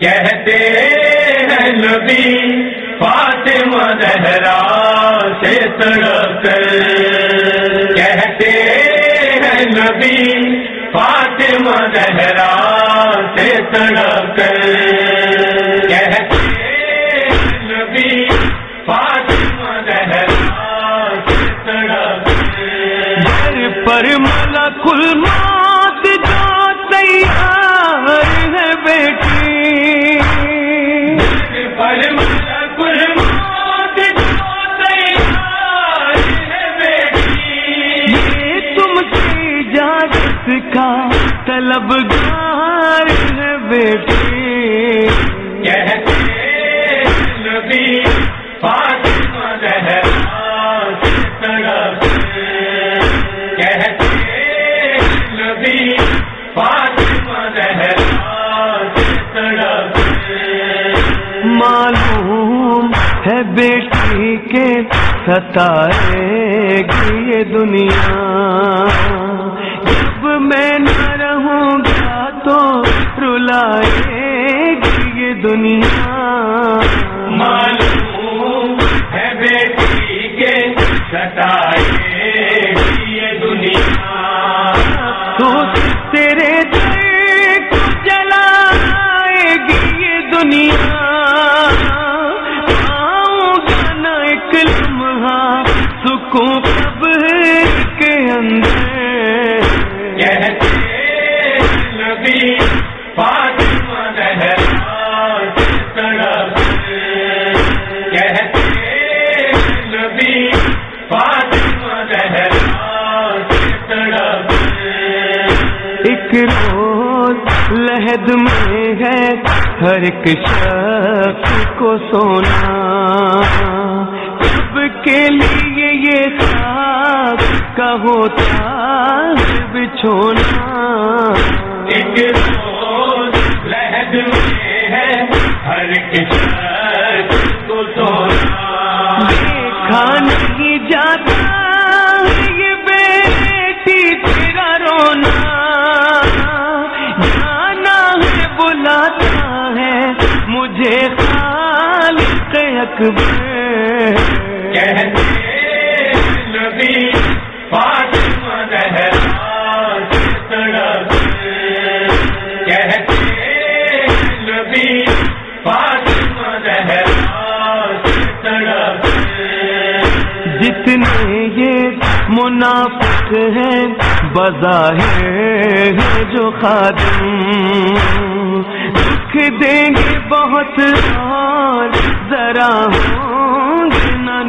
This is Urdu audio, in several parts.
کہتے ہیں نبی فاطمہ زہرا سے تڑپ کہتے ہیں نبی فاطمہ زہرا سے تڑپ کا طلبگار ہے بیٹی کہتے نبی فاطمہ زہرا سے۔ تڑپ کہتے نبی فاطمہ زہرا سے۔ تڑپ معلوم ہے بیٹی کے ستائے گی یہ دنیا۔ رلائے گی یہ دنیا۔ معلوم ہے بیٹی کے ستائے یہ دنیا۔ تو ایک روز لہد میں ہے ہر ایک شخص کو سونا۔ سب کے لیے یہ خاص کا ہوتا بچھونا ایک روز لہد میں ہے ہر کشن کو سونا۔ دیکھا نہیں جاتا جتنے یہ منافق ہیں بظاہر ہے جو خادم۔ دکھ دیں گے بہت ذرا ہوں۔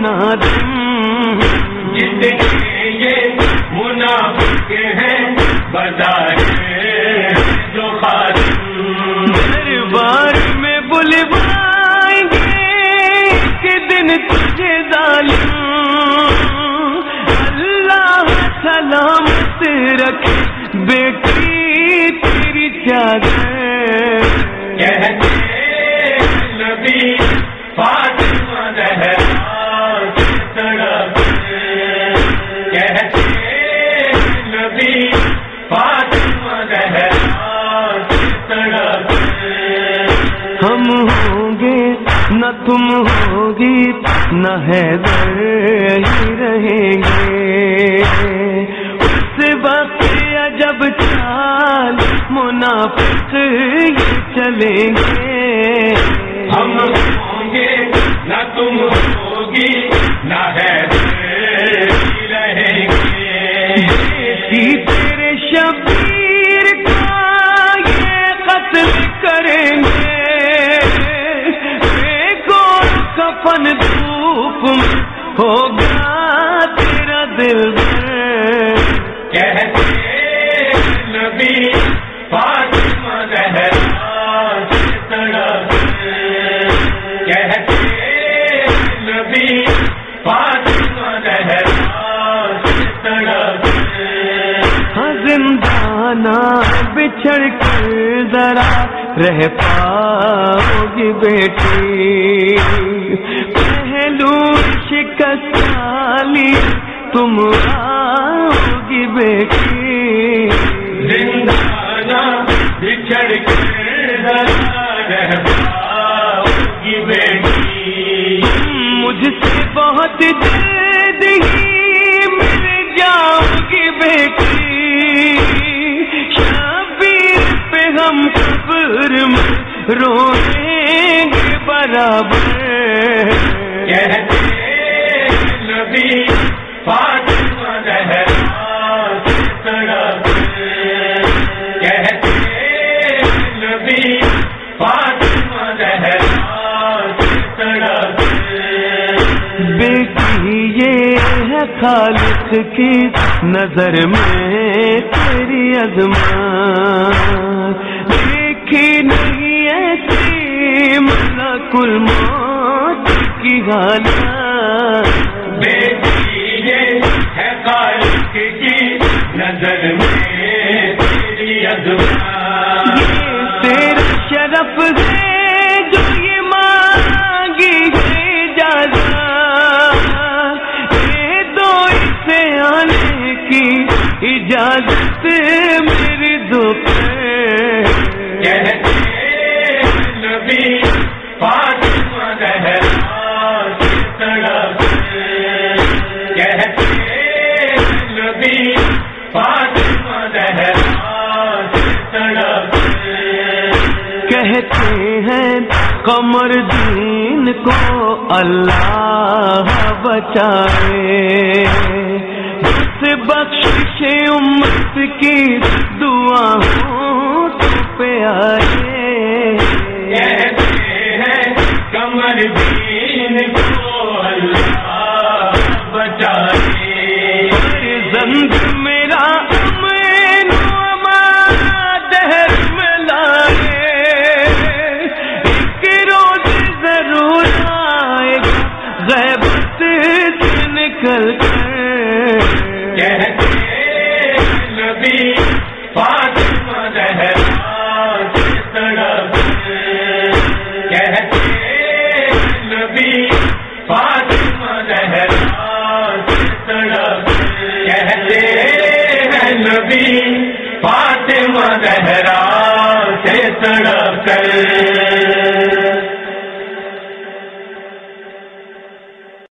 نادم جتنے یہ منافق ہیں جو دربار میں بلوائیں گے کہ دن تجھے ظالم۔ اللہ سلامت رکھ بیٹی تیری چادر۔ نہ تم ہوگی نہ حیدر ہی رہیں گے۔ اس وقت جب چال منافق یہ چلیں گے۔ میں ہوگا تیرا دل کہتے نبی فاطمہ زہرا سے۔ تڑپ کہتے نبی فاطمہ زہرا سے۔ تڑپ ہاں زندانہ بچھڑ کر ذرا رہ پاؤ گی بیٹی۔ پہلو شکست تم آؤ گی بیٹی زندانہ بچھڑ کے بیٹی۔ مجھ سے بہت جلدی مل جاؤ گی بیٹی۔ شبیر پہ ہم قبر میں روئیں گے برابر۔ نبی فاطمہ نبی فاطمہ بیٹی یہ ہے خالق کی نظر میں تیری ازمان دیکھی نہیں ایسی ملک الموت کی حالات بیٹی یہ ہے کی نظر میں تیری یہ تیرا شرف ہے جو یہ مانگی ہے یہ دو اسے آنے کی اجازت میری دوپہر کہتے ہیں قمر دین کو اللہ بچائے۔ اس بخش امت کی دعا پہ آئے۔ کہتے ہیں کمر دین کو اللہ بچائے۔ زند نبی فاطمہ زہرا کی کہتے نبی فاطمہ زہرا کہتے ہیں نبی فاطمہ زہرا